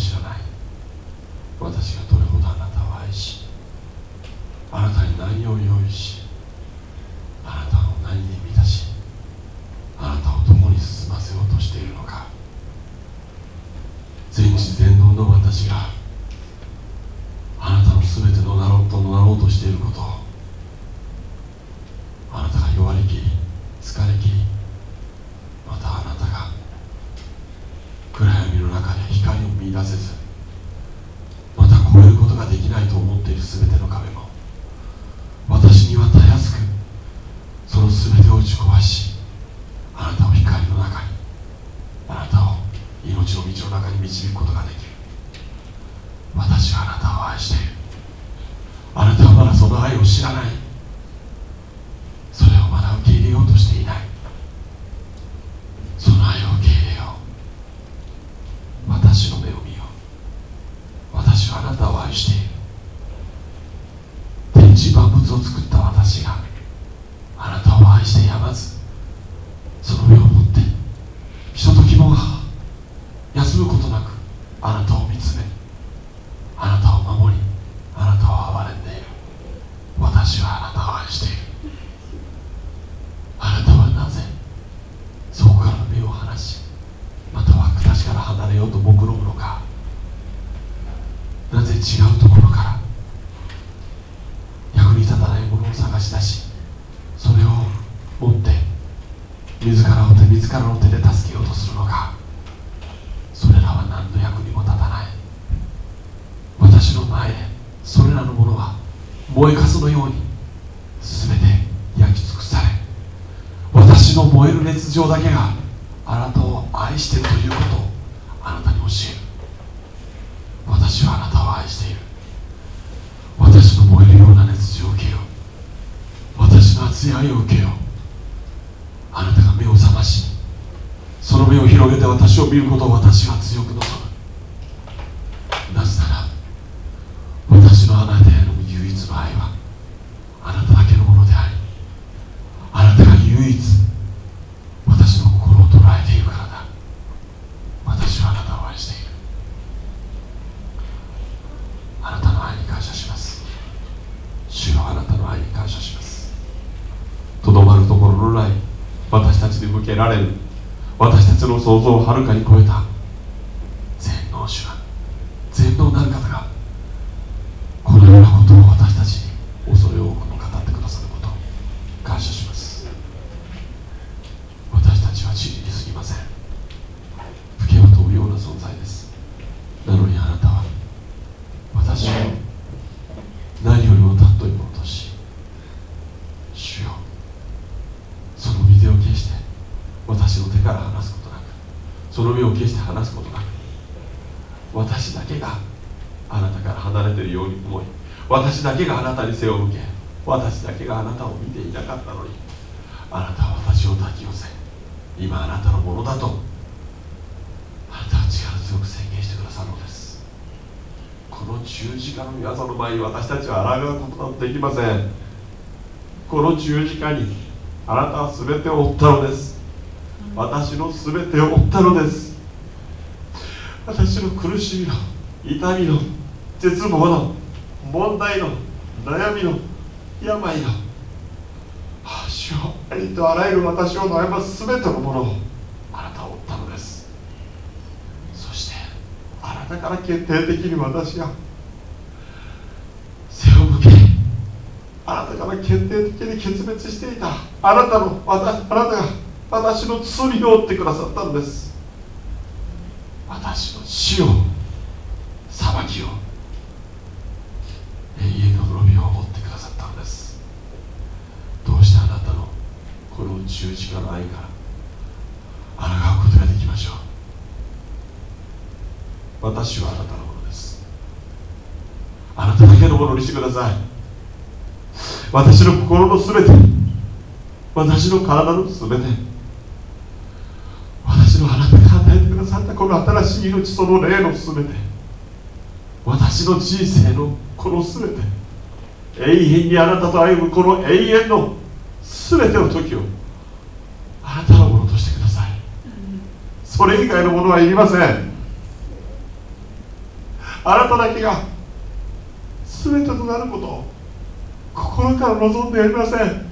知らない。私がどれほどあなたを愛しあなたに何を用意しあなたを何に満たしあなたを共に進ませようとしているのか。全知全能の私があなたの全てのなろうとなろうとしていることをあなたが弱りきり疲れきりまたあなたが暗闇の中で光を見出せずまた超えることができないと思っている全ての壁も私にはたやすくその全てを打ち壊しあなたを光の中にあなたを命の道の中に導くことができる私はあなたを愛しているあなたはまだその愛を知らないそれをまだ受け入れようとしていないその愛を受け入れよう私の目を見よう私はあなたを愛している天地万物を作った私があなたを愛してやまずその目を持ってひとときも休むことなくあなたを見つめあなたを守りあなたを憐れんでいる私はあなたを愛しているあなたはなぜそこから目を離しまたは私から離れようと目論むのかなぜ違うところから役に立たないものを探し出しそれを持って自らの手自らの手で助けようとするのか。それらは何の役にも立たない。私の前でそれらのものは燃えかすのように全て焼き尽くされ私の燃える熱情だけがあなたを愛しているということをあなたに教える私はあなたを愛している私の燃えるような熱情を受けよう私の熱い愛を受けようあなたが目を覚ましその目を広げて私を見ることを私は強く望むなぜなら私のあなたへの唯一の愛はあなただけのものでありあなたが唯一私の心を捉えているからだ私はあなたを愛しているあなたの愛に感謝します主よあなたの愛に感謝しますとどまるところのない私たちに向けられる私たちの想像をはるかに超えた全能主が全能なる方がこのようなことを私たちに恐れ多くも語ってくださることを感謝します私たちは地理にすぎません吹けば飛ぶような存在ですなのにあなたは私を何よりも尊いものとし主よその身手を決して私の手から離すことなくその身を決して離すことなく私だけがあなたから離れているように思い私だけがあなたに背を向け私だけがあなたを見ていなかったのにあなたは私を抱き寄せ今あなたのものだとあなたは力強く宣言してくださるのです。この十字架の御業の前に私たちは抗うことなどできません。この十字架にあなたは全てを負ったのです。私の全てを負ったのです。私の苦しみの痛みの絶望の問題の悩みの病のりとあらゆる私を悩ます全てのものをあなたは負ったのです。そしてあなたから決定的に私が背を向けあなたから決定的に決別していたあなたの私あなたが私の罪を負ってくださったんです。私の死を裁きを永遠の滅びを持ってくださったんですどうしてあなたのこの十字架の愛から抗うことができましょう。私はあなたのものです。あなただけのものにしてください。私の心のすべて私の体のすべて私のあなたが与えてくださったこの新しい命その霊のすべて私の人生のこのすべて永遠にあなたと歩むこの永遠のすべての時をあなたのものとしてください。それ以外のものはいりません。あなただけが全てとなることを心から望んでやりません。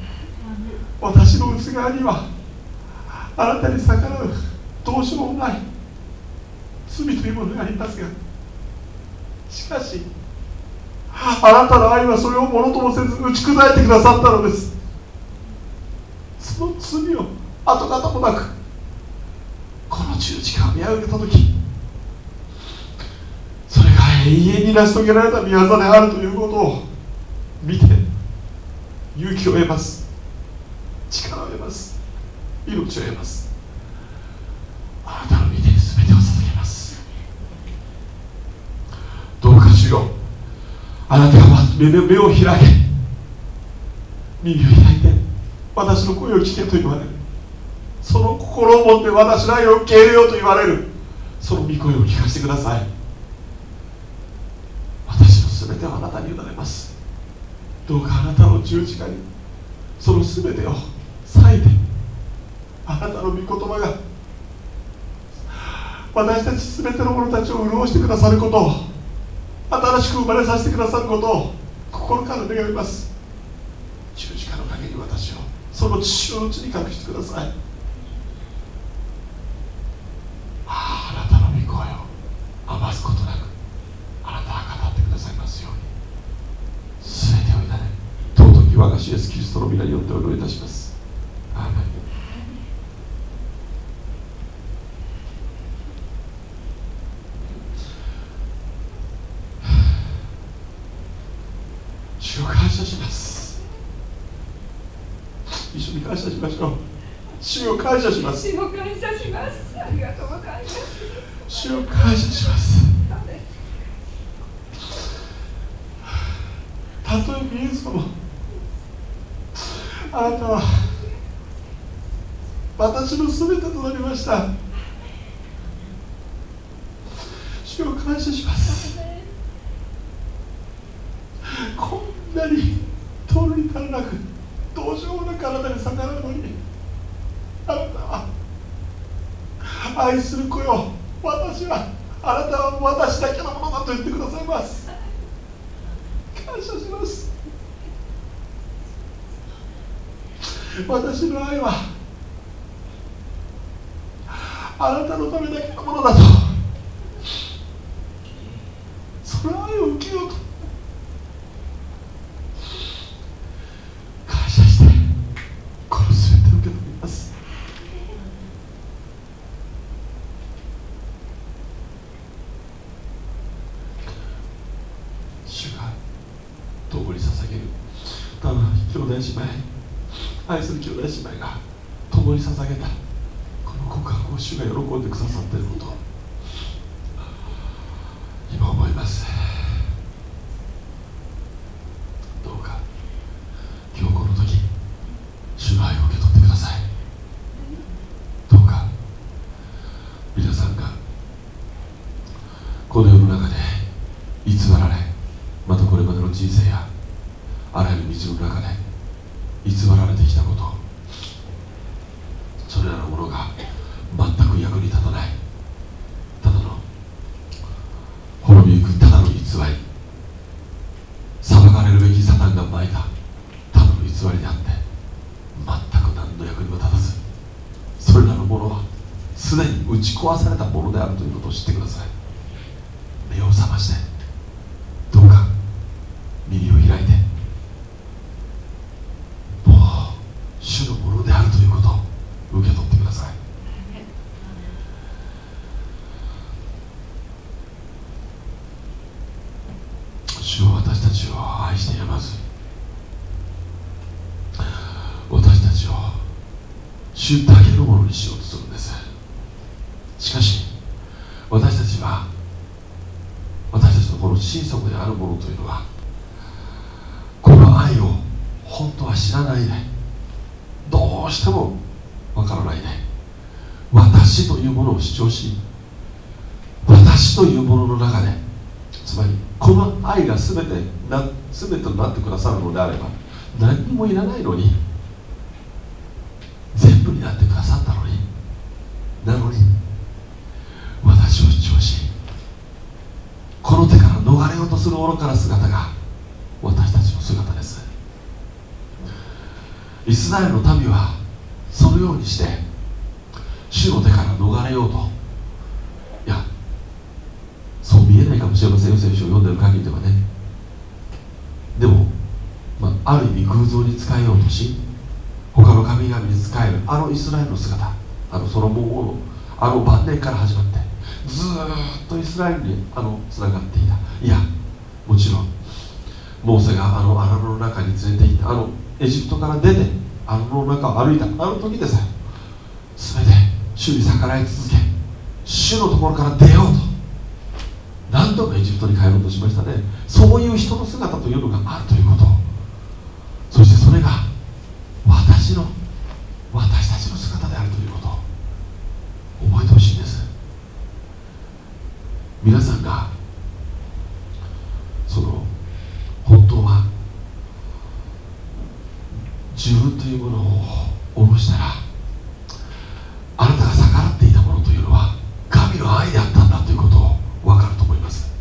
私の内側にはあなたに逆らうどうしようもない罪というものがありますがしかしあなたの愛はそれをものともせず打ち砕いてくださったのです。その罪を跡形もなくこの十字架を見上げた時それが永遠に成し遂げられた御業であるということを見て勇気を得ます。力を得ます。命を得ます。あなたの御手に全てを捧げます。どうかしようあなたが目を開け。耳を開いて私の声を聞けと言われる。その心を持って私の愛を受け入れようと言われる。その御声を聞かせてください。私の全てはあなたに委ねます。どうかあなたの十字架にその全てを割いてあなたの御言葉が私たち全ての者たちを潤してくださることを新しく生まれさせてくださることを心から願います。十字架の陰に私をその父のうちに隠してくださいああなたの御声を余すことなくあなたが語ってくださいますように。全てを委ね尊き我が主イエスキリストの皆によってお祈りいたします。アーメン。主を感謝します。一緒に感謝しましょう。主を感謝します。主を感謝します。ありがとうございます。主を感謝します。たとえ見えずともあなたは私の全てとなりました。主を感謝します。こんなに通るに足らなくどうしようもなくあなたに逆らうのにあなたは愛する子よ。私はあなたは私だけのものだと言ってくださいます。感謝します。私の愛はあなたのためだけのものだと。その愛を受けようと感謝してこの全てを受け止めます主が共に捧げるただ兄弟姉妹愛する兄弟姉妹が共に捧げたこの告白を主が喜んでくださっていることを今思いますどうか今日この時主の愛を受け取ってくださいどうか皆さんがこの世の中で偽られまたこれまでの人生やあらゆる道の中で偽られてきたことそれらのものが全く役に立たないただの滅びゆくただの偽り裁かれるべきサタンがまいたただの偽りであって全く何の役にも立たずそれらのものはすでに打ち壊されたものであるということを知ってください。目を覚ましてどうか耳を開いてもう主のものであるということを受け取ってください主は私たちを愛してやまず私たちを主だけのものにしようとするんですしかし私たちは私たちのこの心底であるものというのはこの愛を本当は知らないでどうしてもわからないで私私というものの中でつまりこの愛が全てな全てとなってくださるのであれば何にもいらないのに全部になってくださったのになのに私を主張しこの手から逃れようとする愚かな姿が私たちの姿です。イスラエルの民はそのようにして主の手から逃れようと。いやそう見えないかもしれませんよ聖書を読んでる限りではね。でも、まあ、ある意味偶像に使えようとし他の神々に仕えるあのイスラエルの姿あのソロモン王のあの晩年から始まってずっとイスラエルにあのつながっていた。いやもちろんモーセがあの穴の中に連れて行ったあのエジプトから出て穴の中を歩いたあの時でさえ全て主に逆らい続け主のところから出ようと。何度もエジプトに帰ろうとしましたね。そういう人の姿というのがあるということ。そしてそれが私の私たちの姿であるということ。覚えてほしいんです。皆さんがその本当は自分というものを下ろしたらあなたが逆らっていたものというのは神の愛であったんだということを分かると思います。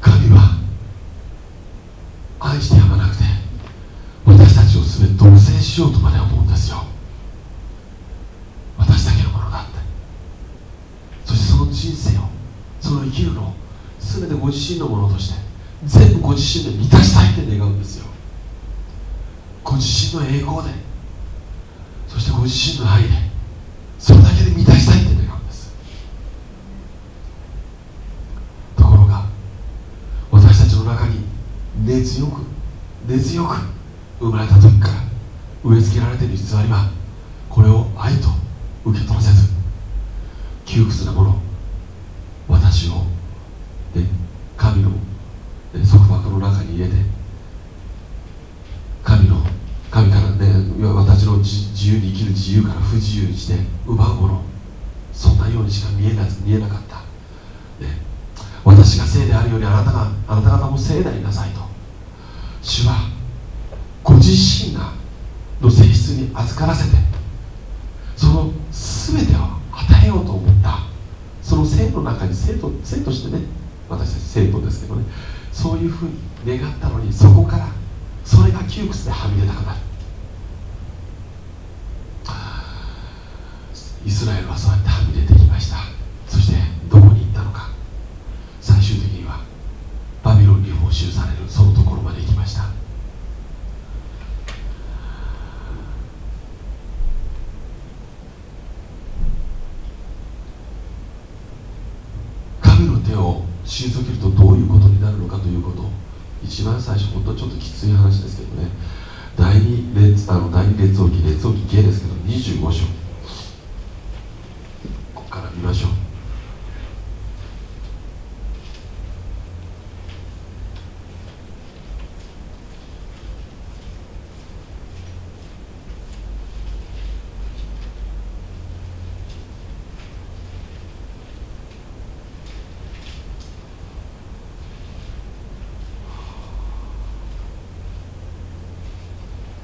神は愛してやまなくて私たちを全て同棲しようとまで思うんですよ。私だけのものだって。そしてその人生をその生きるのを全てご自身のものとして全部ご自身で満たしたいって願うんですよ。ご自身の栄光で。そしてご自身の愛でそれだけで満たしたいって願うんです。ところが私たちの中に根強く根強く生まれた時から植え付けられている偽りはこれを愛と受け取らせず窮屈なもの私を、ね、神の、ね、束縛の中に入れて神の神からね私の自由に生る自由から不自由にして奪うものそんなようにしか見えな見えなかった、ね、私が聖であるようにあなたがあなた方も聖でありなさいと。主はご自身がの性質に預からせてその全てを与えようと思った。その生の中に生徒生としてね私たち生徒ですけどねそういうふうに願ったのにそこからそれが窮屈ではみ出たくなる。イスラエルはそうやってはみ出てきました。そしてどこに行ったのか。最終的にはバビロンに報酬されるそのところまで行きました。神の手を退けるとどういうことになるのかということ。一番最初本当ちょっときつい話ですけどね。第二列あの第二列王記列王記系ですけど25章。見ましょう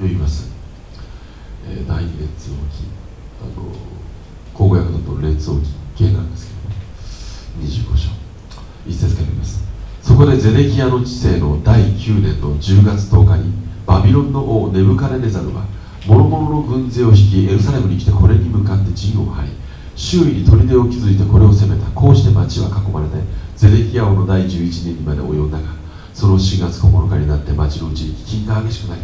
読みます、えー第二列王記あの口語訳だと列王記系なんですけどね25章一節から読みますそこでゼデキヤの治世の第9年の10月10日にバビロンの王ネブカネネザルは諸々の軍勢を率いエルサレムに来てこれに向かって陣を張り周囲に砦を築いてこれを攻めた。こうして町は囲まれてゼデキヤ王の第11年にまで及んだがその4月9日になって町のうちに飢饉が激しくなり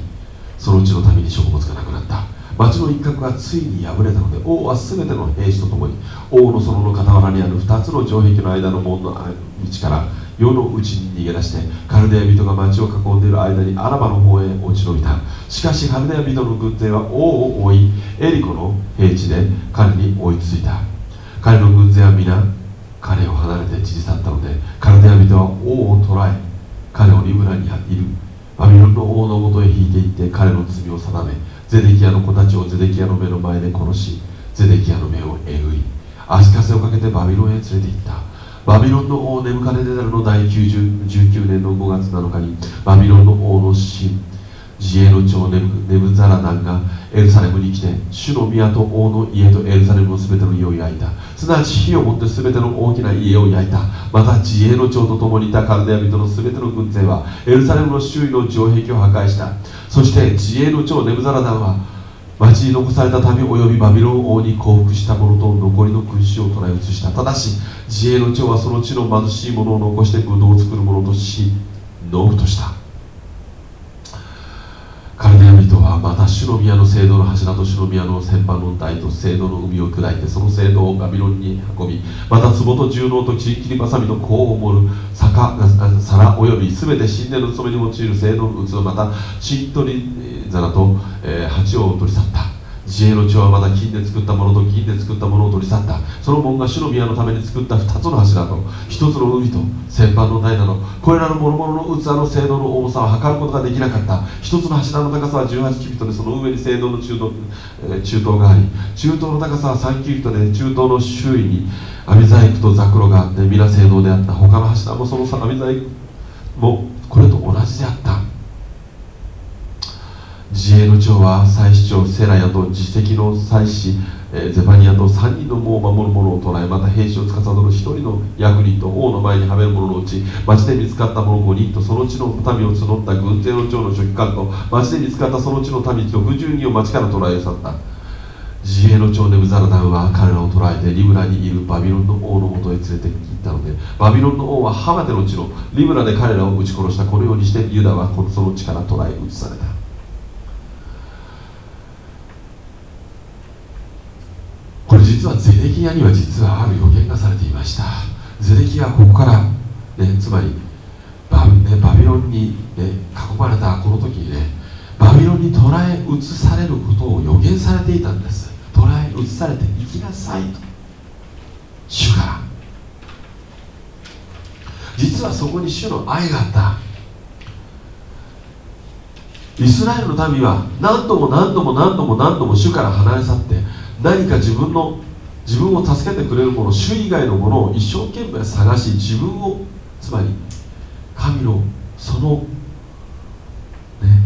そのうちの民に食物がなくなった。町の一角がついに破れたので王は全ての兵士と共に王の園の傍らにある2つの城壁の間の門の道から夜のうちに逃げ出してカルデア人が町を囲んでいる間にアラバの方へ落ち延びた。しかしカルデア人の軍勢は王を追いエリコの平地で彼に追いついた。彼の軍勢は皆彼を離れて散り去ったのでカルデア人は王を捕らえ彼をリブラにいる。バビロンの王のもとへ引いていって彼の罪を定めゼデキヤの子たちをゼデキヤの目の前で殺しゼデキヤの目をえぐり足かせをかけてバビロンへ連れて行った。バビロンの王ネブカネデザルの第90 19年の5月7日にバビロンの王の神自衛の長ネブネブザラダンがエルサレムに来て主の宮と王の家とエルサレムのすべての家を焼いた。すなわち火を持ってすべての大きな家を焼いた。また自衛の長と共にいたカルデア人のすべての軍勢はエルサレムの周囲の城壁を破壊した。そして自衛の長ネブザラダンは町に残された民及びバビロン王に降伏した者と残りの君主を捕らえ移した。ただし自衛の長はその地の貧しい者を残してブドウを作る者とし農夫とした。カルデア人はまた主の宮の聖堂の柱と主の宮の先般の台と聖堂の海を砕いてその聖堂をバビロンに運びまた壺と重納と切り切りばさみの甲を盛る坂皿およびすべて神殿の務めに用いる聖堂の器また新取り皿と、えー、鉢を取り去った。自衛の地はまた金で作ったものと銀で作ったものを取り去った。その門が主の宮のために作った2つの柱と1つの海と旋盤の台などこれらの諸々の器の聖堂の重さを測ることができなかった。1つの柱の高さは18キュビットでその上に聖堂の中東,、えー、中東があり中東の高さは3キュビットで中東の周囲に網細工とザクロがあって皆聖堂であった。他の柱もその網細工もこれと同じであった。自衛の長は祭司長セラヤと実績の祭司、ゼバニアと3人の門を守る者を捕らえまた兵士を司る1人の役人と王の前にはめる者のうち町で見つかった者5人とその地の民を募った軍勢の長の書記官と町で見つかったその地の民60人を町から捕らえ去った。自衛の長ネブザラダンは彼らを捕らえてリブラにいるバビロンの王のもとへ連れて行ったのでバビロンの王はハマテの地のリブラで彼らを撃ち殺した。このようにしてユダはその地から捕らえ移された。これ実はゼレキヤには実はある予言がされていました。ゼレキヤはここから、ね、つまりバ,、ね、バビロンに、ね、囲まれたこの時にねバビロンに捕らえ移されることを予言されていたんです。捕らえ移されて行きなさいと。主から。実はそこに主の愛があった。イスラエルの民は何度も何度も何度も何度も主から離れ去って何か自分の自分を助けてくれるもの主以外のものを一生懸命探し自分をつまり神のその、ね、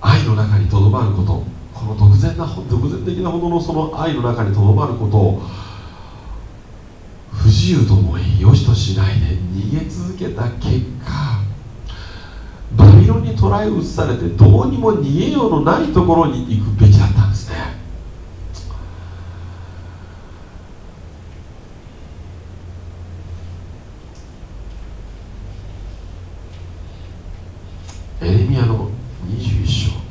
愛の中にとどまることこの独善な独善的なほどのその愛の中にとどまることを不自由と思い良しとしないで逃げ続けた結果バビロンに捕らえ移されてどうにも逃げようのないところに行くべきだたんですねエレミアの21章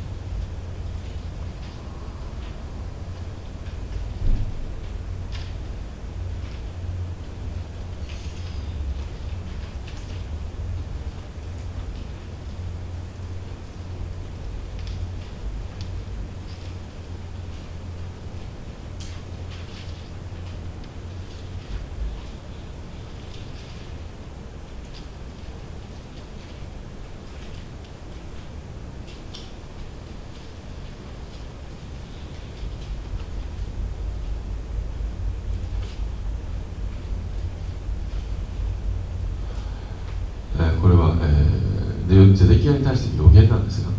ゼデキヤに対して予言なんですが、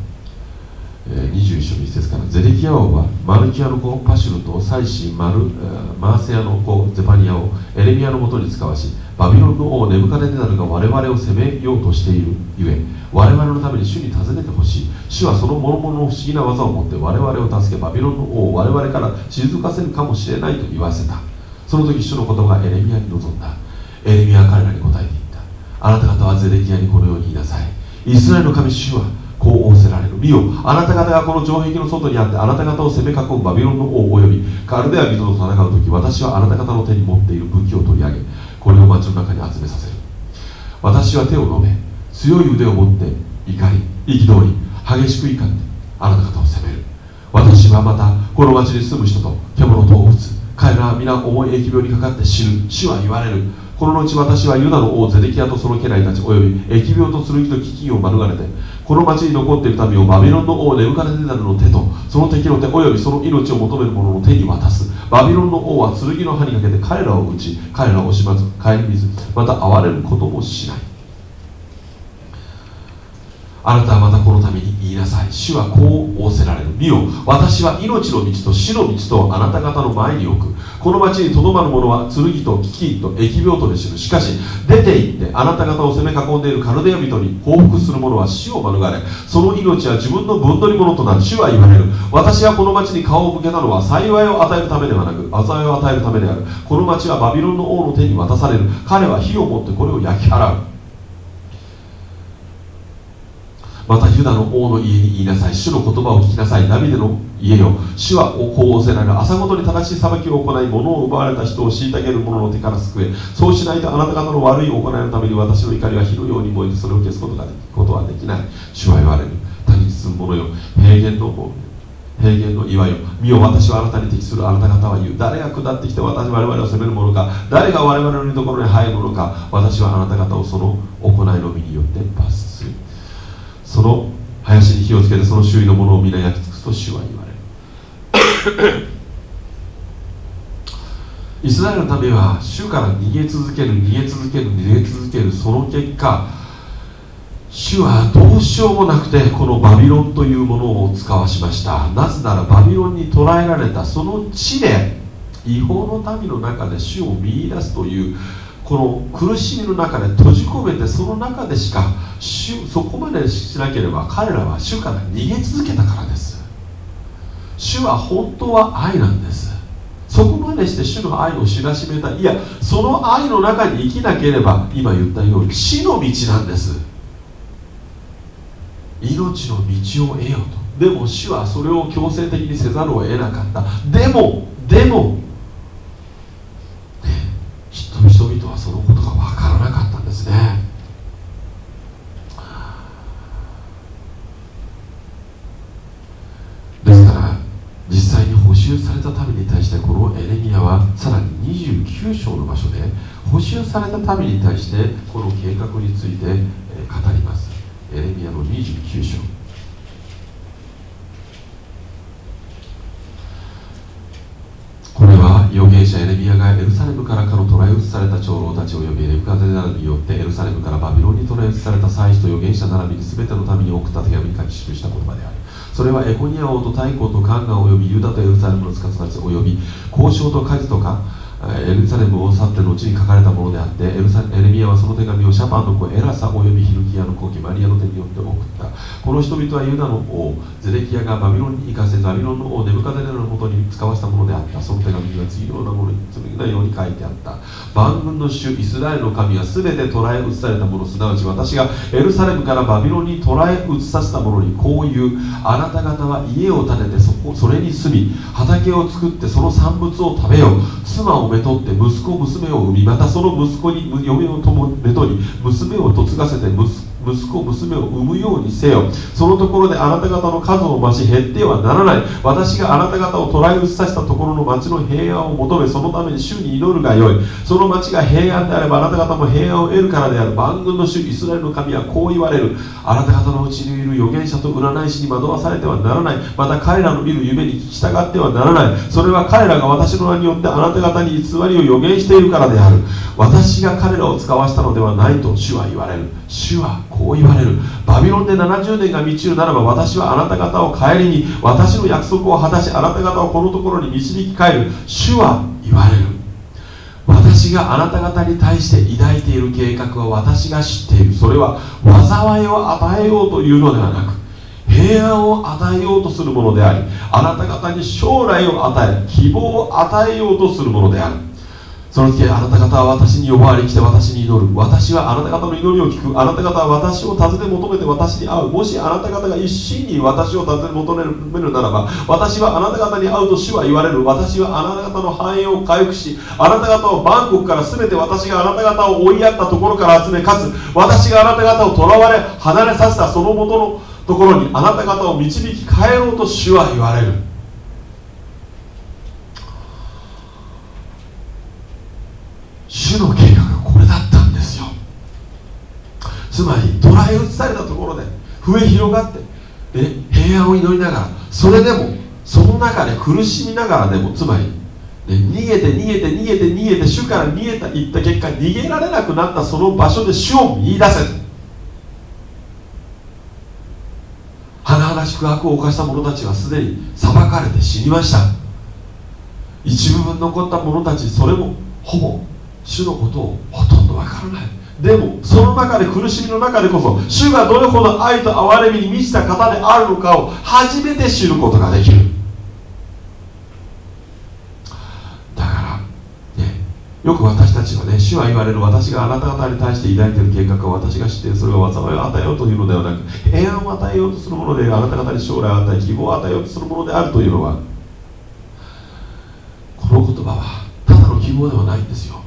えー、21章の一節からゼデキヤ王はマルキアの子パシュルと祭司マルマーセアの子ゼパニアをエレミアのもとに使わしバビロンの王ネブカデネザルが我々を攻めようとしているゆえ我々のために主に尋ねてほしい。主はその諸々の不思議な技を持って我々を助けバビロンの王を我々から退かせるかもしれないと言わせた。その時主のことがエレミアに臨んだ。エレミアは彼らに答えていった。あなた方はゼデキヤにこのように言いなさい。イスラエルの神主はこう仰せられる。見よあなた方がこの城壁の外にあってあなた方を攻め囲むバビロンの王およびカルデア人と戦う時私はあなた方の手に持っている武器を取り上げこれを町の中に集めさせる。私は手を伸べ強い腕を持って怒り憤り激しく怒ってあなた方を攻める。私はまたこの町に住む人と獣と動物彼らは皆重い疫病にかかって死ぬ。死は言われる。このうち私はユダの王ゼデキアとその家来たち及び疫病と剣と飢饉を免れてこの町に残っている民をバビロンの王ネブカデネザルの手とその敵の手及びその命を求める者の手に渡す。バビロンの王は剣の刃にかけて彼らを撃ち彼らを惜しまず帰り水また憐れることもしない。あなたはまたこのために言いなさい。主はこう仰せられる。見よ私は命の道と死の道とあなた方の前に置く。この町にとどまる者は剣と飢饉と疫病とで死ぬ。しかし出て行ってあなた方を攻め囲んでいるカルデア人に報復する者は死を免れその命は自分の分取り物となる。主は言われる。私はこの町に顔を向けたのは幸いを与えるためではなく災いを与えるためである。この町はバビロンの王の手に渡される。彼は火を持ってこれを焼き払う。またユダの王の家に言いなさい。主の言葉を聞きなさい。ダビデの家よ。主はおこう仰せられる。朝ごとに正しい裁きを行い物を奪われた人を虐げる者の手から救え。そうしないとあなた方の悪い行いのために私の怒りは火のように燃えてそれを消すことができことはできない。主は言われる。他に進む者よ。平原の平原の岩よ。見よ私はあなたに適するあなた方は言う。誰が下ってきて私我々を責める者か。誰が我々のところに入る者か。私はあなた方をその行いの身によって罰すその林に火をつけてその周囲のものを皆焼き尽くすと主は言われる。イスラエルの民は主から逃げ続ける逃げ続ける逃げ続ける。その結果主はどうしようもなくてこのバビロンというものを使わしました。なぜならバビロンに捕らえられたその地で違法の民の中で主を見いだすというこの苦しみの中で閉じ込めてその中でしかそこまでしなければ彼らは主から逃げ続けたからです。主は本当は愛なんです。そこまでして主の愛を知らしめたいやその愛の中に生きなければ今言ったように死の道なんです。命の道を得ようと。でも主はそれを強制的にせざるを得なかった。でもでも人々はそのことが分からなかったんですねですから実際に補修された民に対してこのエレミアはさらに29章の場所で補修された民に対してこの計画について語ります。エレミアの29章。これは預言者エレミアがエルサレムからかの捕らえ移された長老たちを呼びネブカデナルによってエルサレムからバビロンに捕らえ移された祭司と預言者並びに全ての民に送った手紙に書き記した言葉である。それはエコニア王と太閤とカンガ及びユダとエルサレムの司たち及び交渉と舵とかエルサレムを去って後に書かれたものであってエルサエレミアはその手紙をシャパンの子エラサ及びヒルキアの子マリアの手によって送った。この人々はユダの王ゼレキアがバビロンに行かせバビロンの王ネブカデネラのもとに使わせたものであった。その手紙には次のようなものに次のように書いてあった。万軍の主イスラエルの神は全て捕らえ移されたもの。すなわち私がエルサレムからバビロンに捕らえ移させたものにこういうあなた方は家を建ててそこそれに住み畑を作ってその産物を食べよう。妻をめとって息子娘を産みまたその息子に嫁をともめとり娘を嫁がせて息子息子娘を産むようにせよ。そのところであなた方の数を増し減ってはならない。私があなた方を捕らえ移させたところの町の平安を求めそのために主に祈るがよい。その町が平安であればあなた方も平安を得るからである。万軍の主イスラエルの神はこう言われる。あなた方のうちにいる預言者と占い師に惑わされてはならない。また彼らの見る夢に聞き従ってはならない。それは彼らが私の名によってあなた方に偽りを予言しているからである。私が彼らを使わしたのではないと主は言われる。主はこう言われる。バビロンで70年が満ちるならば私はあなた方を帰りに私の約束を果たしあなた方をこのところに導き帰る。主は言われる。私があなた方に対して抱いている計画は私が知っている。それは災いを与えようというのではなく平安を与えようとするものでありあなた方に将来を与え希望を与えようとするものである。その時あなた方は私に呼ばわり来て私に祈る。私はあなた方の祈りを聞く。あなた方は私を尋ね求めて私に会う。もしあなた方が一心に私を尋ね求めるならば私はあなた方に会うと主は言われる。私はあなた方の繁栄を回復しあなた方をバンコクから全て私があなた方を追いやったところから集めかつ私があなた方を囚われ離れさせたその元のところにあなた方を導き帰ろうと主は言われる。主の計画がこれだったんですよ。つまり捕らえ移されたところで増え広がってで平安を祈りながらそれでもその中で苦しみながらでもつまり、ね、逃げて逃げて逃げて逃げて主から逃げた行った結果逃げられなくなったその場所で主を見いだせ悪悪を犯した者たちはすでに裁かれて死にました。一部分残った者たちそれもほぼ主のことをほとんどわからない。でもその中で苦しみの中でこそ主がどれほど愛と憐れみに満ちた方であるのかを初めて知ることができる。だからねよく私たちはね主は言われる私があなた方に対して抱いている計画は私が知ってそれは災いを与えようというのではなく平安を与えようとするものであなた方に将来を与え希望を与えようとするものであるというのはこの言葉はただの希望ではないんですよ。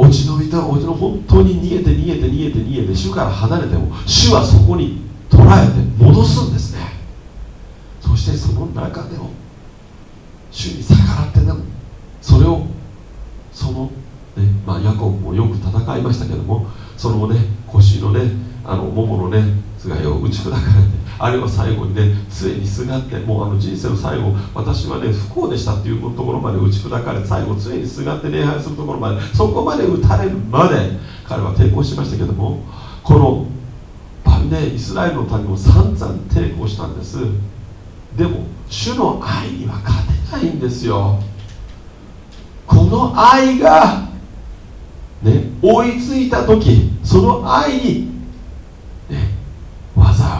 落ち延びた落ちの本当に逃げて逃げて逃げて逃げて主から離れても主はそこに捉えて戻すんですね。そしてその中でも主に逆らってでもそれをその、ねまあ、ヤコブもよく戦いましたけどもそのね腰のねあの桃のねつがいを打ち砕かれてあるいは最後にね杖にすがってもうあの人生の最後私はね不幸でしたっていうところまで打ち砕かれ最後杖にすがって礼拝するところまでそこまで打たれるまで彼は抵抗しましたけどもこのパンでイスラエルの民も散々抵抗したんです。でも主の愛には勝てないんですよ。この愛がね追いついた時その愛にね災いを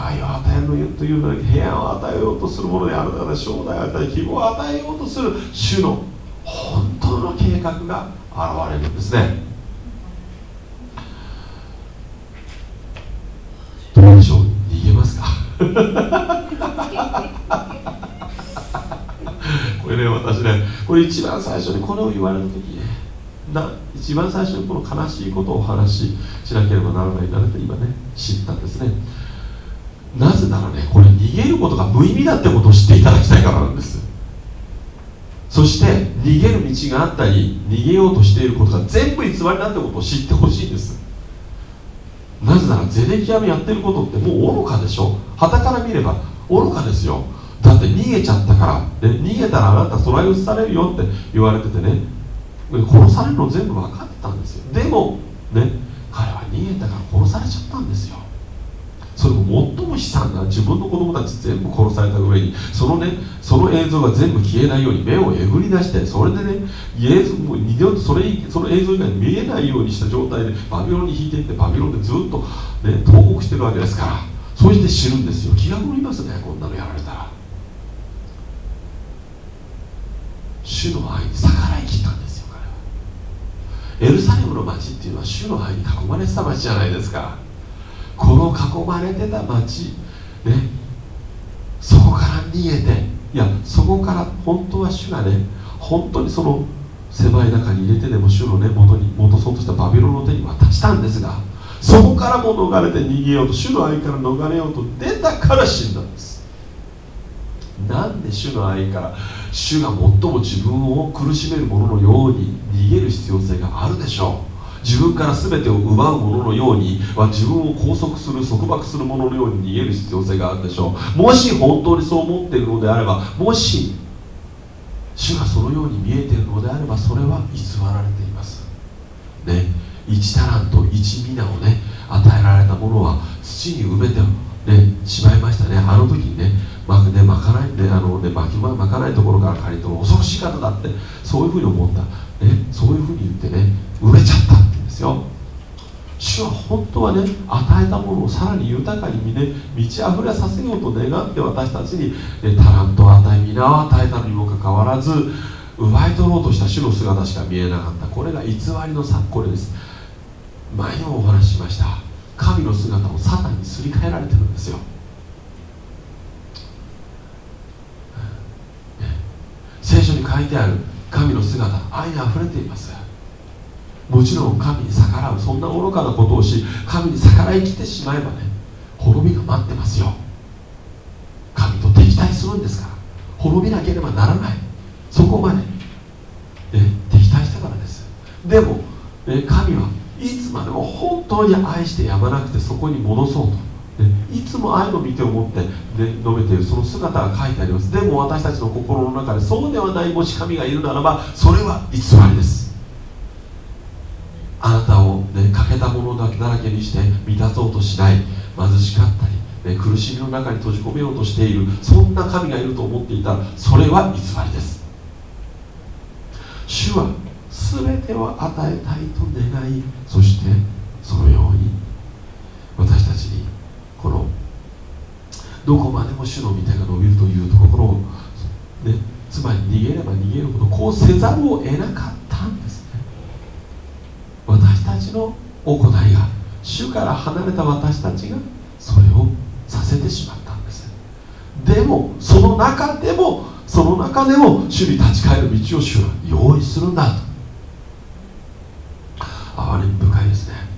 与えるのというのに平安を与えようとするものであなた方将来を与え希望を与えようとする主の本当の計画が現れるんですね。どうでしょう？逃げますか？これね私ねこれ一番最初にこれを言われる時ねな一番最初にこの悲しいことをお話ししなければならないんだなって今ね知ったんですね。なぜならねこれ逃げることが無意味だってことを知っていただきたいからなんです。そして逃げる道があったり逃げようとしていることが全部偽りだってことを知ってほしいんです。なぜならゼレキアのやってることってもう愚かでしょ。旗から見れば愚かですよ。だって逃げちゃったから、ね、逃げたらあなたそら移されるよって言われててね。殺されるの全部分かってたんですよ。でもね彼は逃げたから殺されちゃったんですよ。それも最も悲惨な自分の子供たち全部殺された上にそのねその映像が全部消えないように目をえぐり出してそれでね映像も二度とそれその映像以外に見えないようにした状態でバビロンに引いていってバビロンでずっと、ね、投獄してるわけですからそうして死ぬんですよ。気が狂いますねこんなのやられたら。主の愛に逆らいきったんですよ彼は。エルサレムの町っていうのは主の愛に囲まれてた町じゃないですか。この囲まれてた町ねそこから逃げていやそこから本当は主がね本当にその狭い中に入れてでも主のね元に戻そうとしたバビロンの手に渡したんですがそこからも逃れて逃げようと主の愛から逃れようと出たから死んだんです。なんで主の愛から主が最も自分を苦しめるもののように逃げる必要性があるでしょう？自分から全てを奪うもののようには自分を拘束する束縛するもののように逃げる必要性があるでしょう。もし本当にそう思っているのであればもし主がそのように見えているのであればそれは偽られています。ね。1タラント1ミナをね与えられたものは土に埋めてね、しまいましたね。あの時にねまね、まかない、ね、あのねまきままかないところから借りても恐ろしい方だってそういうふうに思った、ね、そういうふうに言ってね埋めちゃったって言うんですよ。主は本当はね与えたものをさらに豊かにね満ち溢れさせようと願って私たちに、ね、タラントを与え皆を与えたのにもかかわらず奪い取ろうとした主の姿しか見えなかった。これが偽りのさこれです。前にもお話ししました。神の姿をサタンにすり替えられてるんですよ。聖書に書いてある。神の姿愛にあふれています。もちろん神に逆らうそんな愚かなことをし神に逆らいきてしまえばね滅びが待ってますよ。神と敵対するんですから滅びなければならない。そこまで、ね、敵対したからです。でも、ね、神はいつまでも本当に愛してやまなくてそこに戻そうと。いつも愛の御手を持って、ね、述べているその姿が書いてあります。でも私たちの心の中でそうではないもし神がいるならばそれは偽りです。あなたを、ね、欠けたものだけだらけにして満たそうとしない貧しかったりね、苦しみの中に閉じ込めようとしているそんな神がいると思っていたらそれは偽りです。主は全てを与えたいと願いそしてそのように私たちにこのどこまでも主の御手が伸びるというところを、ね、つまり逃げれば逃げるほどこうせざるを得なかったんですね。私たちの行いが主から離れた私たちがそれをさせてしまったんですでもその中でもその中でも主に立ち返る道を主は用意するんだと。哀れみ深いですね。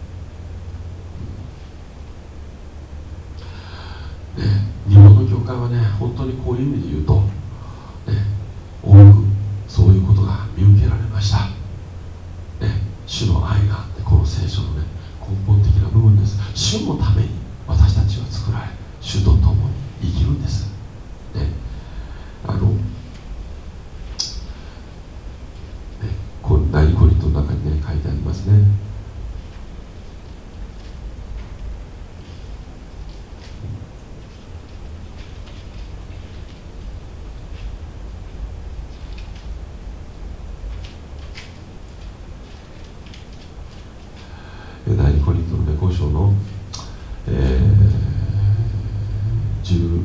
日本の教会はね本当にこういう意味で言うと、ね、多くそういうことが見受けられました、ね、主の愛があってこの聖書のね根本的な部分です。主のために私たちは作られ主と共に生きるんです。ねあのこ第2コリントの中にね書いてありますね第2コリントの、えー、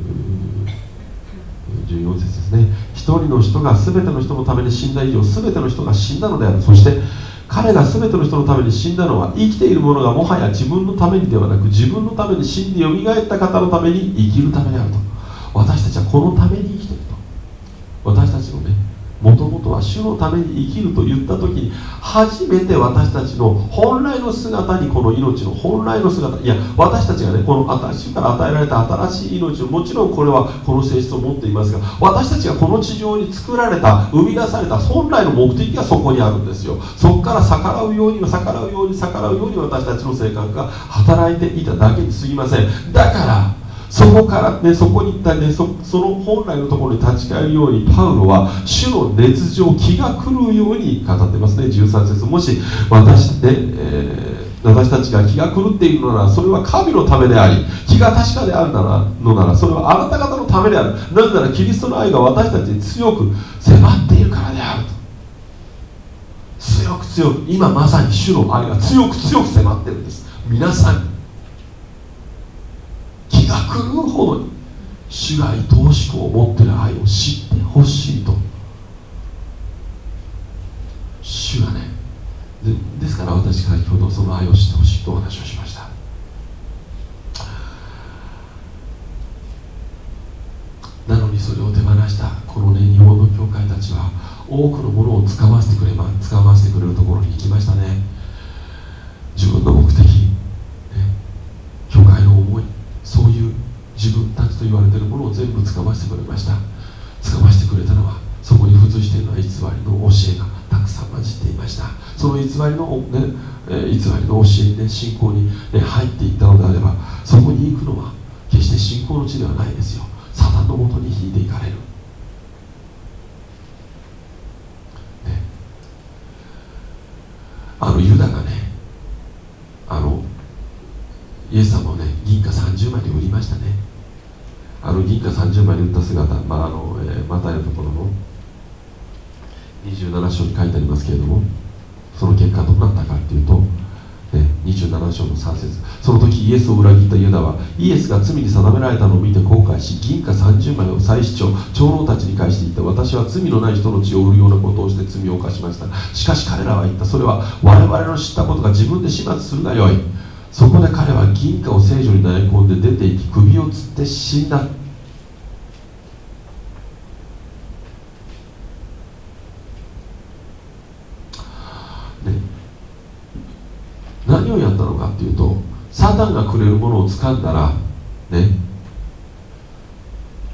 14節ですね。一人の人が全ての人のために死んだ以上全ての人が死んだのである。そして彼が全ての人のために死んだのは生きている者がもはや自分のためにではなく自分のために死んでよみがえった方のために生きるためであると。私たちはこのために生きていると私たちのねもともとは主のために生きると言った時に初めて私たちの本来の姿にこの命の本来の姿いや私たちがねこの新しいから与えられた新しい命をもちろんこれはこの性質を持っていますが私たちがこの地上に作られた生み出された本来の目的がそこにあるんですよ。そこから逆らうように逆らうように逆らうように私たちの性格が働いていただけにすぎません。だからそこからねそこに行ったねそその本来のところに立ち返るようにパウロは主の熱情気が狂うように語ってますね。13節もし私で、えー私たちが気が狂っているのならそれは神のためであり気が確かであるならのならそれはあなた方のためである。なぜならキリストの愛が私たちに強く迫っているからであると。強く強く今まさに主の愛が強く強く迫ってるんです。皆さん気が狂うほどに主が愛おしく思っている愛を知ってほしいと。主がねですから私先ほどその愛を知ってほしいとお話をしました。なのにそれを手放したこのね日本の教会たちは多くのものを使わせてくれま使わせてくれるところに行きましたね。自分の目的、ね、教会の思いそういう自分たちと言われているものを全部使わせてくれました。使わせてくれたのはそこに付随しているのは偽りの教えがたくさん混じっていました。その偽りの、ねえ偽りの教えに、ね、信仰に、ね、入っていったのであればそこに行くのは決して信仰の地ではないですよ。サタンのもとに引いていかれる、ね、あのユダがねあのイエス様をね銀貨30枚で売りましたねあの銀貨30枚で売った姿、まああのえー、マタイのところの27章に書いてありますけれどもその結果どうなったかっていうと、ね、27章の3節。その時イエスを裏切ったユダはイエスが罪に定められたのを見て後悔し銀貨30枚を祭司長長老たちに返していった。私は罪のない人の血を売るようなことをして罪を犯しました。しかし彼らは言った。それは我々の知ったことが自分で始末するがよい。そこで彼は銀貨を聖女に投げ込んで出て行き首をつって死んだ、何をやったのかっていうとサタンがくれるものを掴んだらね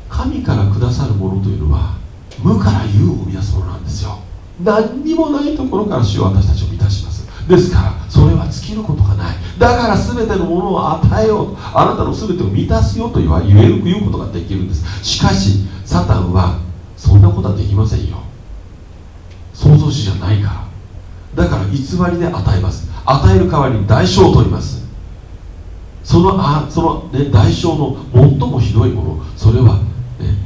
神からくださるものというのは無から有を生み出すものなんですよ。何にもないところから主は私たちを満たします。ですからそれは尽きることがない。だから全てのものを与えようあなたの全てを満たすよと言わ言える言うことができるんです。しかしサタンはそんなことはできませんよ。創造主じゃないから。だから偽りで与えます。与える代わりに代償を取ります。そのあその、ね、代償の最もひどいもの。それは、ね、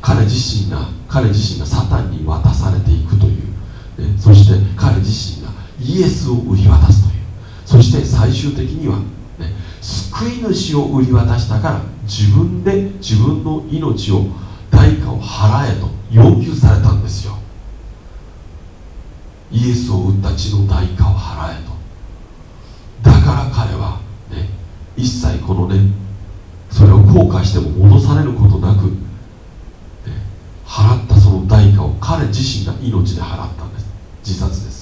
彼自身が彼自身がサタンに渡されていくという、ね、そして彼自身イエスを売り渡すという。そして最終的には、ね、救い主を売り渡したから自分で自分の命を代価を払えと要求されたんですよ。イエスを売った血の代価を払えと。だから彼はね一切このねそれを後悔しても戻されることなく、ね、払ったその代価を彼自身が命で払ったんです。自殺です。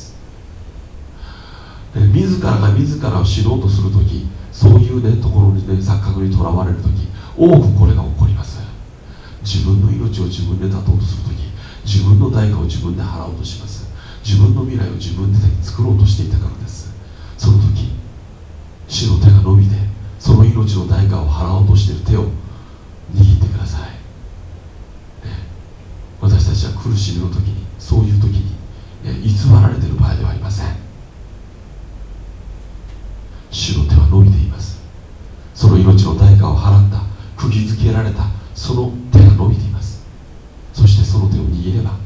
自らが自らを知ろうとする時そういうねところにね錯覚にとらわれる時多くこれが起こります。自分の命を自分で絶とうとする時自分の代価を自分で払おうとします。自分の未来を自分で作ろうとしていたからです。その時主の手が伸びてその命の代価を払おうとしている手を握ってください、ね、私たちは苦しみの時にそういう時に、ね、偽られている場合ではありません。主の手は伸びています。その命の代価を払った釘付けられたその手が伸びています。そしてその手を握れば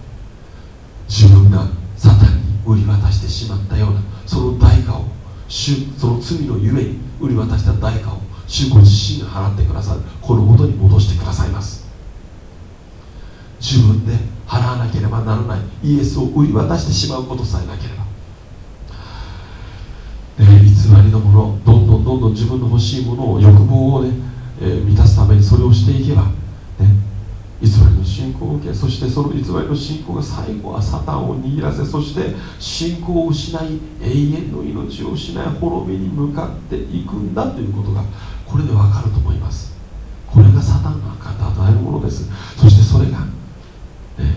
自分がサタンに売り渡してしまったようなその代価を主その罪のゆえに売り渡した代価を主ご自身が払ってくださるこのことに戻してくださいます。自分で払わなければならないイエスを売り渡してしまうことさえなければ、ね、偽りのものどんどんどんどん自分の欲しいものを欲望をね、えー、満たすためにそれをしていけば、ね、偽りの信仰を受けそしてその偽りの信仰が最後はサタンを握らせそして信仰を失い永遠の命を失い滅びに向かっていくんだということがこれでわかると思います。これがサタンが与えるものです。そしてそれが、ね、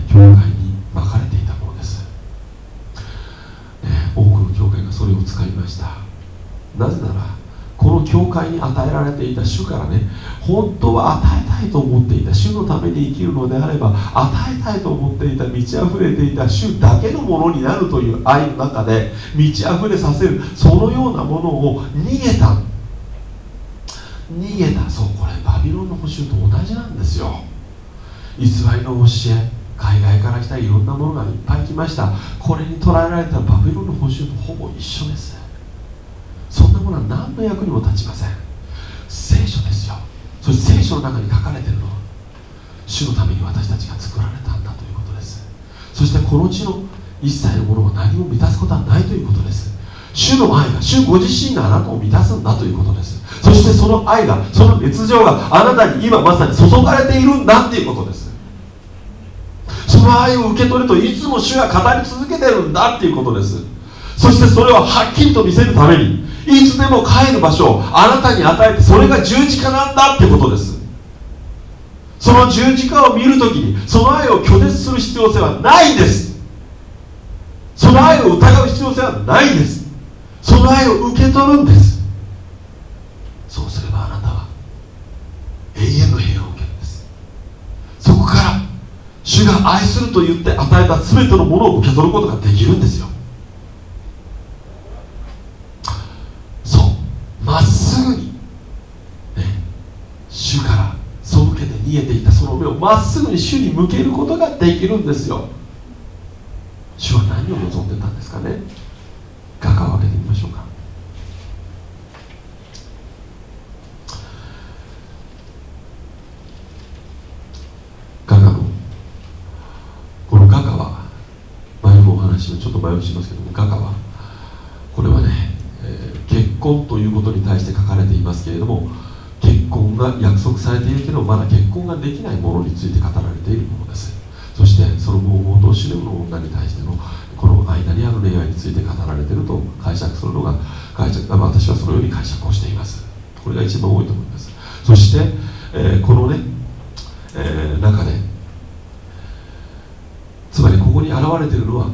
教会にまかれていたものです、ね、多くの教会がそれを使いました。なぜならこの教会に与えられていた主からね本当は与えたいと思っていた主のために生きるのであれば与えたいと思っていた満ち溢れていた主だけのものになるという愛の中で満ち溢れさせるそのようなものを逃げた。逃げた。そうこれバビロンの補修と同じなんですよ。偽りの教え海外から来たいろんなものがいっぱい来ました。これに捉えられたバビロンの補修とほぼ一緒です。そんなものは何の役にも立ちません。聖書ですよ。そして聖書の中に書かれているのは主のために私たちが作られたんだということです。そしてこの地の一切のものは何も満たすことはないということです。主の愛が主ご自身があなたを満たすんだということです。そしてその愛がその熱情があなたに今まさに注がれているんだっていうことです。その愛を受け取るといつも主が語り続けてるんだっていうことです。そしてそれをはっきりと見せるためにいつでも帰る場所をあなたに与えてそれが十字架なんだってことです。その十字架を見るときにその愛を拒絶する必要性はないんです。その愛を疑う必要性はないんです。その愛を受け取るんです。そうすればあなたは永遠の平和を受けるんです。そこから主が愛すると言って与えた全てのものを受け取ることができるんですよまっすぐに、ね、主から背けて逃げていたその目をまっすぐに主に向けることができるんですよ。主は何を望んでたんですかね？画家を開けてみましょうか。画家のこの画家は前もお話をちょっと前をしますけども画家はこれはね結婚ということに対して書かれていますけれども結婚が約束されているけどまだ結婚ができないものについて語られているものです。そしてそのもうとシネムの女に対してのこの間にある恋愛について語られていると解釈するのが解釈私はそのように解釈をしています。これが一番多いと思います。そして、えー、このね、えー、中でつまりここに現れているのは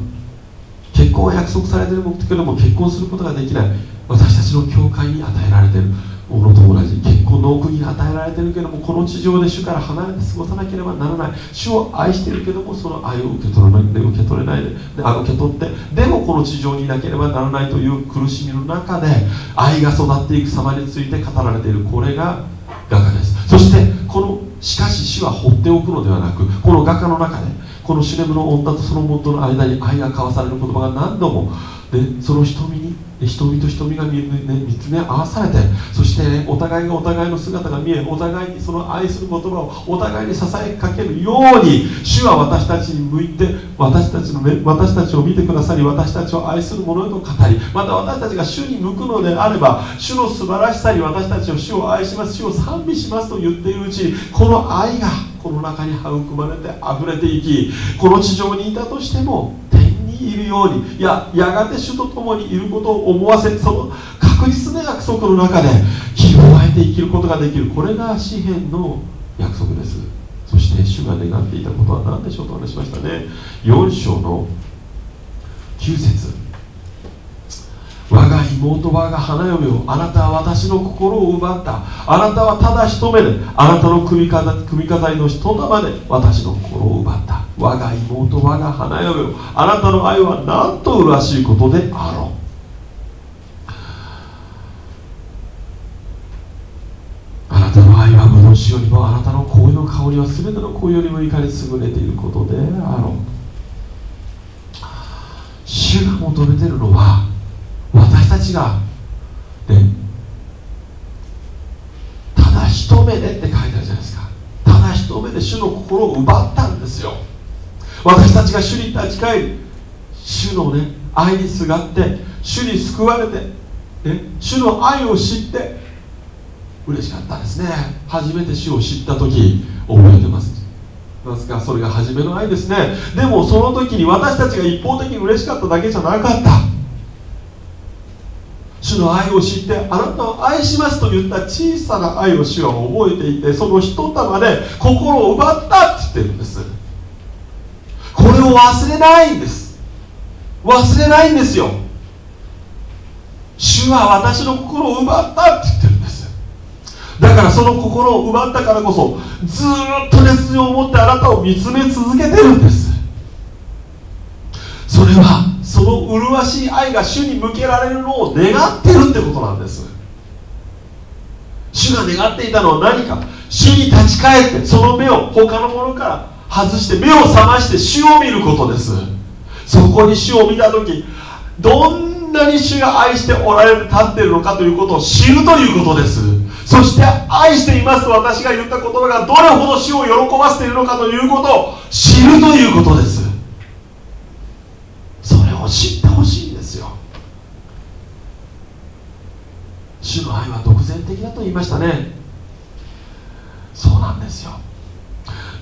結婚は約束されているけども結婚することができない私たちの教会に与えられている。ものと同じ。結婚の奥に与えられているけどもこの地上で主から離れて過ごさなければならない。主を愛しているけどもその愛を受け取らない。で受け取れないであ受け取ってでもこの地上にいなければならないという苦しみの中で愛が育っていく様について語られている。これが画家です。そしてこのしかし主は放っておくのではなくこの画家の中でこのシネムの女とその夫の間に愛が交わされる言葉が何度も。でその瞳瞳と瞳が見,、ね、見つめ合わされてそして、お互いがお互いの姿が見えお互いにその愛する言葉をお互いに支えかけるように主は私たちに向いて私たちの、ね、私たちを見てくださり私たちを愛する者へと語りまた私たちが主に向くのであれば主の素晴らしさに私たちを主を愛します主を賛美しますと言っているうちにこの愛がこの中に育まれて溢れていきこの地上にいたとしてもいるようにいややがて主と共にいることを思わせその確実な約束の中で広えて生きることができるこれが詩篇の約束です。そして主が願っていたことは何でしょうと話しましたね。4章の9節。我が妹我が花嫁をあなたは私の心を奪った。あなたはただ一目であなたの首飾首飾りの一玉で私の心を奪った。我が妹我が花嫁をあなたの愛はなんと麗しいことであろう。あなたの愛は無の死よりもあなたの声の香りは全ての声よりもいかに優れていることであろう。主が求めているのは私たちがねただ一目でって書いてあるじゃないですか。ただ一目で主の心を奪ったんですよ。私たちが主に立ち返り主のね愛にすがって主に救われて、ね、主の愛を知って嬉しかったですね。初めて主を知った時覚えてます。ますかそれが初めの愛ですね。でもその時に私たちが一方的に嬉しかっただけじゃなかった。主の愛を知ってあなたを愛しますと言った小さな愛を主は覚えていてその一玉で心を奪ったって言ってるんです。これを忘れないんです。忘れないんですよ。主は私の心を奪ったって言ってるんです。だからその心を奪ったからこそずっと熱情を持ってあなたを見つめ続けてるんです。それはその麗しい愛が主に向けられるのを願ってるってことなんです。主が願っていたのは何か。主に立ち返ってその目を他のものから外して目を覚まして主を見ることです。そこに主を見た時どんなに主が愛しておられる立っているのかということを知るということです。そして愛していますと私が言った言葉がどれほど主を喜ばせているのかということを知るということです。知ってほしいんですよ。主の愛は独善的だと言いましたね。そうなんですよ。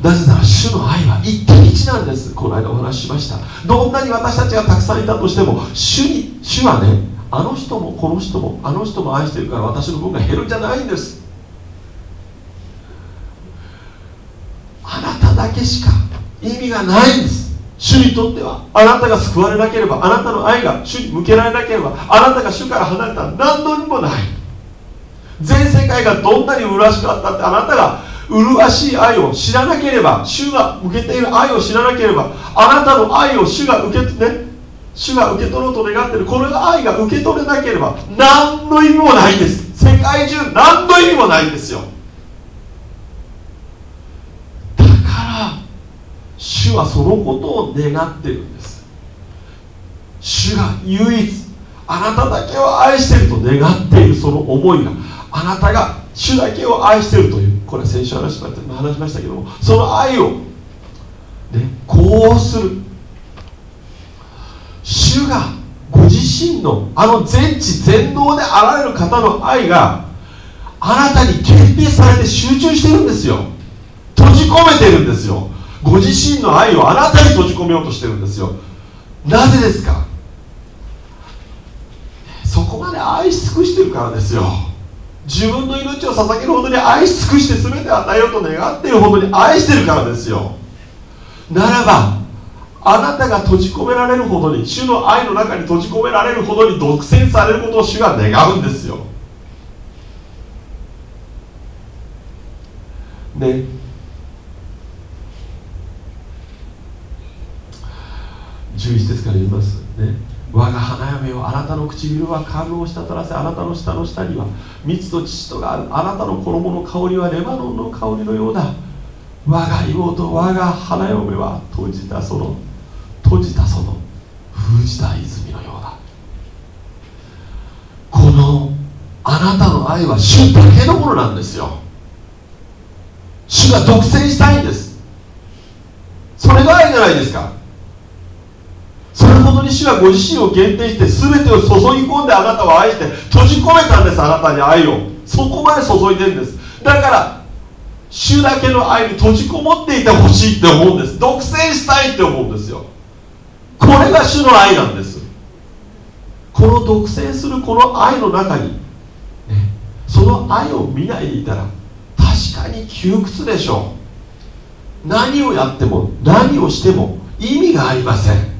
なぜなら主の愛は一対一なんです。この間お話ししました。どんなに私たちがたくさんいたとしても主に主はねあの人もこの人もあの人も愛してるから私の分が減るんじゃないんです。あなただけしか意味がないんです。主にとってはあなたが救われなければあなたの愛が主に向けられなければあなたが主から離れたら何度にもない。全世界がどんなに麗しかったってあなたが麗しい愛を知らなければ主が受けている愛を知らなければあなたの愛を主が受けね主が受け取ろうと願っているこの愛が受け取れなければ何の意味もないんです。世界中何の意味もないんですよだから主はそのことを願ってるんです。主が唯一あなただけを愛してると願っているその思いがあなたが主だけを愛しているというこれ先週話しました話しましたけどもその愛を、ね、こうする。主がご自身のあの全知全能であられる方の愛があなたに決定されて集中してるんですよ。閉じ込めてるんですよ。ご自身の愛をあなたに閉じ込めようとしてるんですよ。なぜですか？そこまで愛し尽くしてるからですよ。自分の命を捧げるほどに愛し尽くして全て与えようと願っているほどに愛してるからですよ。ならばあなたが閉じ込められるほどに主の愛の中に閉じ込められるほどに独占されることを主が願うんですよ。ね11節から言いますね。我が花嫁をあなたの唇は株を滴らせあなたの舌の下には蜜と乳とがある。あなたの衣の香りはレバノンの香りのようだ。我が妹我が花嫁は閉じたその閉じたその封じた泉のようだ。このあなたの愛は主だけのものなんですよ。主が独占したいんです。それが愛じゃないですか。それほどに主はご自身を限定して全てを注ぎ込んであなたを愛して閉じ込めたんですあなたに愛を。そこまで注いでるんです。だから主だけの愛に閉じこもっていてほしいって思うんです。独占したいって思うんですよ。これが主の愛なんです。この独占するこの愛の中に、ね、その愛を見ないでいたら確かに窮屈でしょう。何をやっても何をしても意味がありません。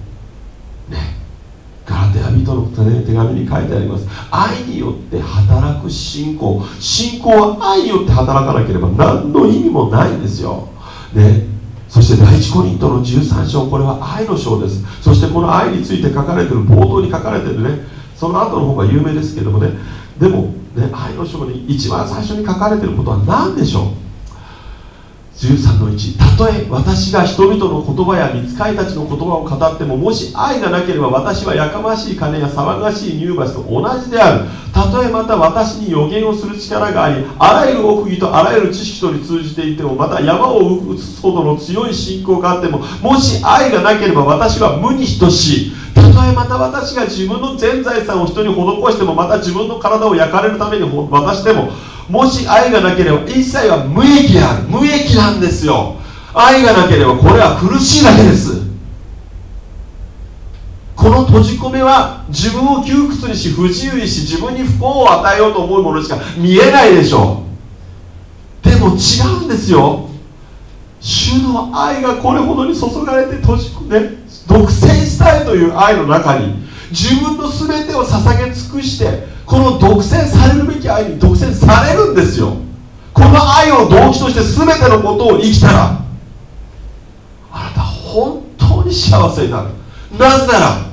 ガラテヤ人の手紙に書いてあります。愛によって働く信仰。信仰は愛によって働かなければ何の意味もないんですよ。ね。そして第一コリントの13章これは愛の章です。そしてこの愛について書かれてる冒頭に書かれてるね。その後の方が有名ですけどもね。でもね愛の章に一番最初に書かれてることは何でしょう？13の1たとえ私が人々の言葉や見つかいたちの言葉を語ってももし愛がなければ私はやかましい鐘や騒がしい乳鉢と同じである。たとえまた私に予言をする力がありあらゆる奥義とあらゆる知識とに通じていてもまた山を打つほどの強い信仰があってももし愛がなければ私は無に等しい。たとえまた私が自分の全財産を人に施してもまた自分の体を焼かれるために渡してももし愛がなければ一切は無益ある。無益なんですよ。愛がなければこれは苦しいだけです。この閉じ込めは自分を窮屈にし不自由にし自分に不幸を与えようと思うものしか見えないでしょう。でも違うんですよ。主の愛がこれほどに注がれて閉じ込め独占したいという愛の中に自分の全を捧げ尽くしてこの独占されるべき愛に独占されるんですよ。この愛を動機として全てのことを生きたらあなた本当に幸せになる。なぜなら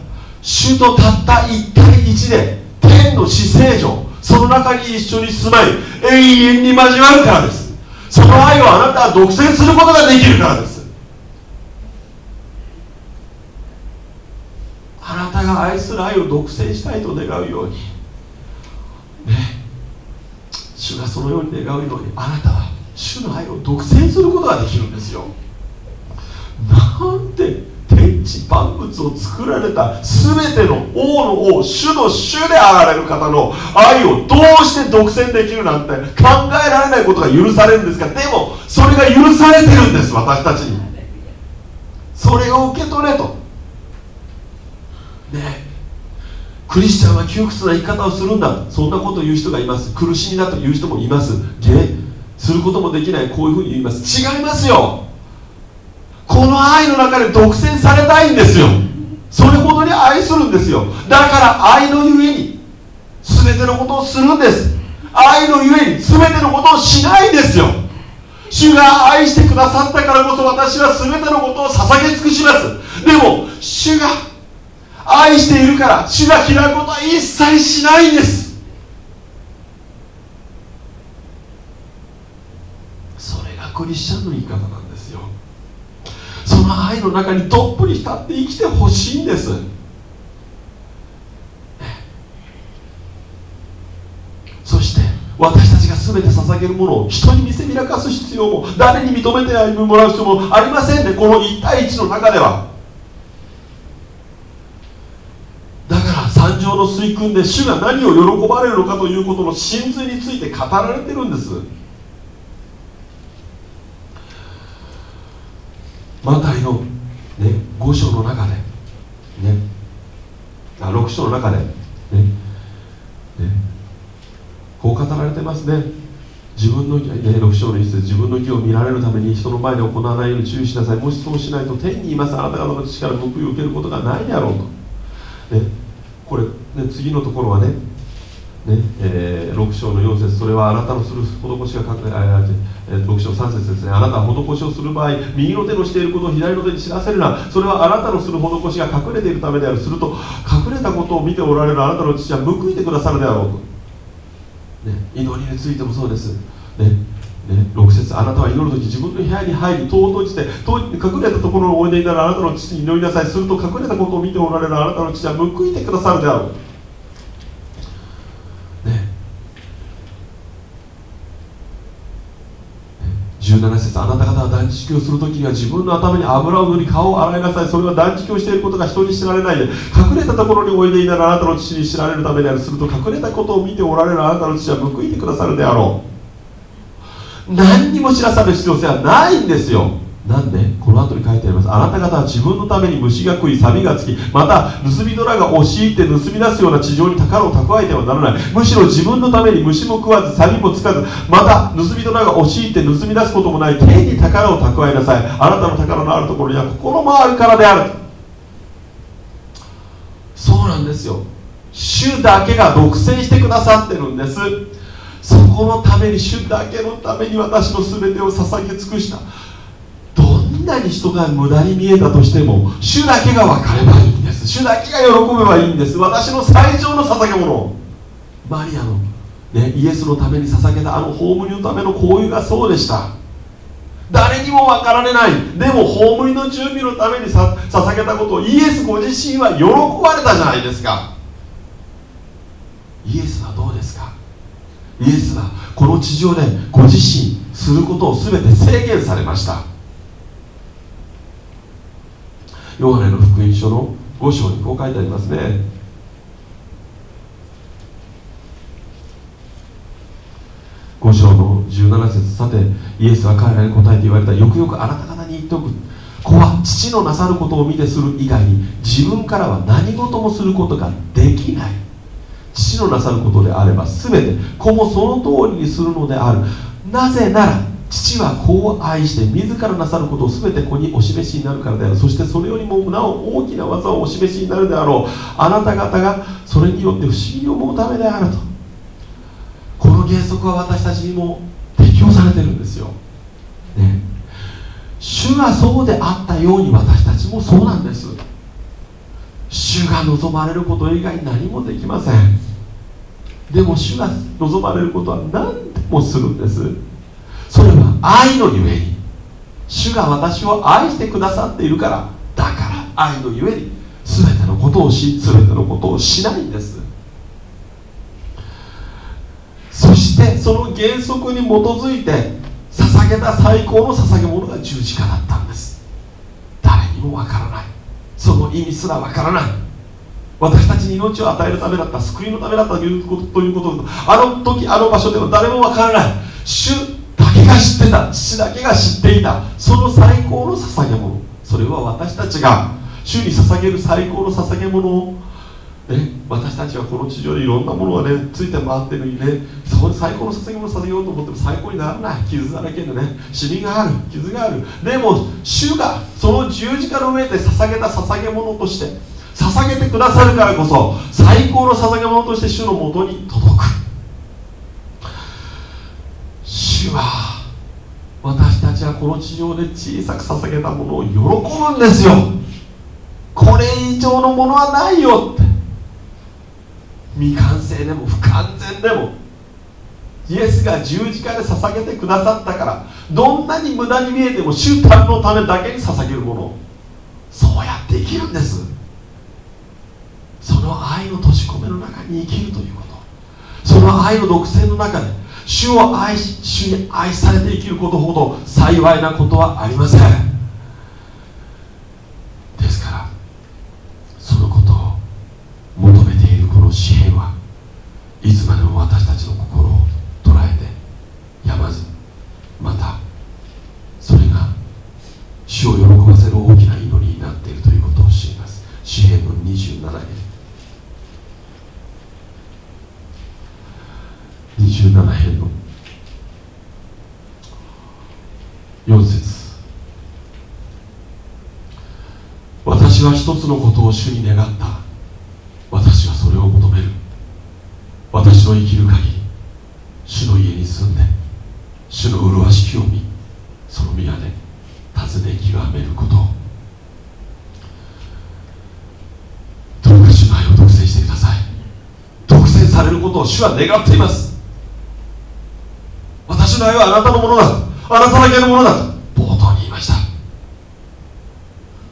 主とたった1対1で天の死聖女その中に一緒に住まい永遠に交わるからです。その愛をあなたは独占することができるからです。あなたが愛する愛を独占したいと願うように。主がそのように願うようにあなたは主の愛を独占することができるんですよ。なんて天地万物を作られた全ての王の王主の主であられる方の愛をどうして独占できるなんて考えられないことが許されるんですがでもそれが許されてるんです私たちに。それを受け取れと。ねクリスチャンは窮屈な生き方をするんだ。そんなことを言う人がいます。苦しみだと言う人もいます。ゲすることもできない。こういうふうに言います。違いますよ。この愛の中で独占されたいんですよ。それほどに愛するんですよ。だから愛のゆえに全てのことをするんです。愛のゆえに全てのことをしないんですよ。主が愛してくださったからこそ私は全てのことを捧げ尽くします。でも主が愛しているから主が嫌うことは一切しないんです。それがクリスチャンの生き方なんですよ。その愛の中にどっぷり浸って生きてほしいんです。そして私たちが全て捧げるものを人に見せびらかす必要も誰に認めて歩もらう必要もありませんね。この1対1の中では感情の水訓で主が何を喜ばれるのかということの真髄について語られてるんです。マタイの、ね、5章の中で、ね、あ6章の中で、ね。ね、こう語られてますね。自分の、ね、6章の一節自分の義を見られるために人の前で行わないように注意しなさい。もしそうしないと天にいます。あなた方の力報いを受けることがないであろうと、ね、これ、ね、次のところはねねえー、6章の4節それはあなたのする施しが隠れあ6章3節ですねあなたは施しをする場合右の手のしていることを左の手に知らせるな。それはあなたのする施しが隠れているためである。すると隠れたことを見ておられるあなたの父は報いてくださるであろうと、ね、祈りについてもそうです。ねね、6節あなたは祈る時自分の部屋に入り戸を閉じて隠れたところにおいでになるあなたの父に祈りなさい。すると隠れたことを見ておられるあなたの父は報いてくださるであろう。17節あなた方は断食をするときには自分の頭に油を塗り顔を洗いなさい。それは断食をしていることが人に知られないで隠れたところにおいでになるあなたの父に知られるためである。すると隠れたことを見ておられるあなたの父は報いてくださるであろう。何にも知らされる必要性はないんですよ。なんで？この後に書いてあります。あなた方は自分のために虫が食い錆がつきまた盗みドラが押し入って盗み出すような地上に宝を蓄えてはならない。むしろ自分のために虫も食わず錆もつかずまた盗みドラが押し入って盗み出すこともない天に宝を蓄えなさい。あなたの宝のあるところには心もあるからである。そうなんですよ。主だけが独占してくださってるんです。そこのために主だけのために私の全てを捧げ尽くした。どんなに人が無駄に見えたとしても主だけが分かればいいんです。主だけが喜べばいいんです。私の最上の捧げ物。マリアの、ね、イエスのために捧げたあの葬りのための交友がそうでした。誰にも分かられない。でも葬りの準備のためにさ捧げたことをイエスご自身は喜ばれたじゃないですか。イエスはどうですか？イエスはこの地上でご自身することを全て制限されました。ヨハネの福音書の5章にこう書いてありますね。5章の17節。さてイエスは彼らに答えて言われた。よくよくあなた方に言っておく。子は父のなさることを見てする以外に自分からは何事もすることができない。父のなさることであれば全て子もその通りにするのである。なぜなら父は子を愛して自らなさることを全て子にお示しになるからである。そしてそれよりもなお大きな技をお示しになるであろう。あなた方がそれによって不思議に思うためであると。この原則は私たちにも適用されてるんですよ、ね、主がそうであったように私たちもそうなんです。主が望まれること以外何もできません。でも主が望まれることは何でもするんです。それは愛のゆえに。主が私を愛してくださっているから。だから愛のゆえに。全てのことをし全てのことをしないんです。そしてその原則に基づいて捧げた最高の捧げ物が十字架だったんです。誰にもわからない。その意味すらわからない。私たちに命を与えるためだった救いのためだったということあの時あの場所では誰もわからない。主だけが知ってた父だけが知っていた。その最高の捧げ物。それは私たちが主に捧げる最高の捧げ物をね、私たちはこの地上でいろんなものがねついて回ってるのにねそこで最高の捧げ物を捧げようと思っても最高にならない。傷だらけでね。シミがある。傷がある。でも主がその十字架の上で捧げた捧げ物として捧げてくださるからこそ最高の捧げ物として主のもとに届く。主は私たちはこの地上で小さく捧げたものを喜ぶんですよ。これ以上のものはないよって。未完成でも不完全でも。イエスが十字架で捧げてくださったからどんなに無駄に見えても主たるのためだけに捧げるもの。そうやって生きるんです。の愛の閉じ込めの中に生きるということ。その愛の独占の中で主を愛し主に愛されて生きることほど幸いなことはありませんですからそのことを求めているこの詩篇はいつまでも私たちの心を捉えてやまずまたそれが主を喜ばせる大きな祈りになっているということを知ります詩篇の27編27編の4節私は一つのことを主に願った。私はそれを求める。私の生きる限り主の家に住んで主の麗しきを見その宮で尋ね極めること。をどうか主の愛を独占してください。独占されることを主は願っています。私の愛はあなたのものだ。あなただけのものだと冒頭に言いました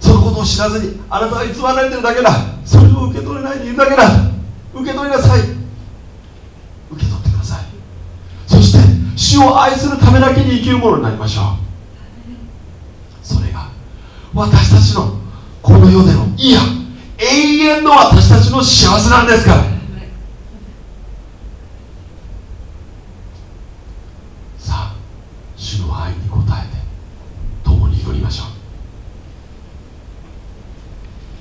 そのことを知らずにあなたは偽られてるだけだ。それを受け取れないでいるだけだ。受け取りなさい。受け取ってください。そして主を愛するためだけに生きるものになりましょう。それが私たちのこの世でのいや永遠の私たちの幸せなんですから。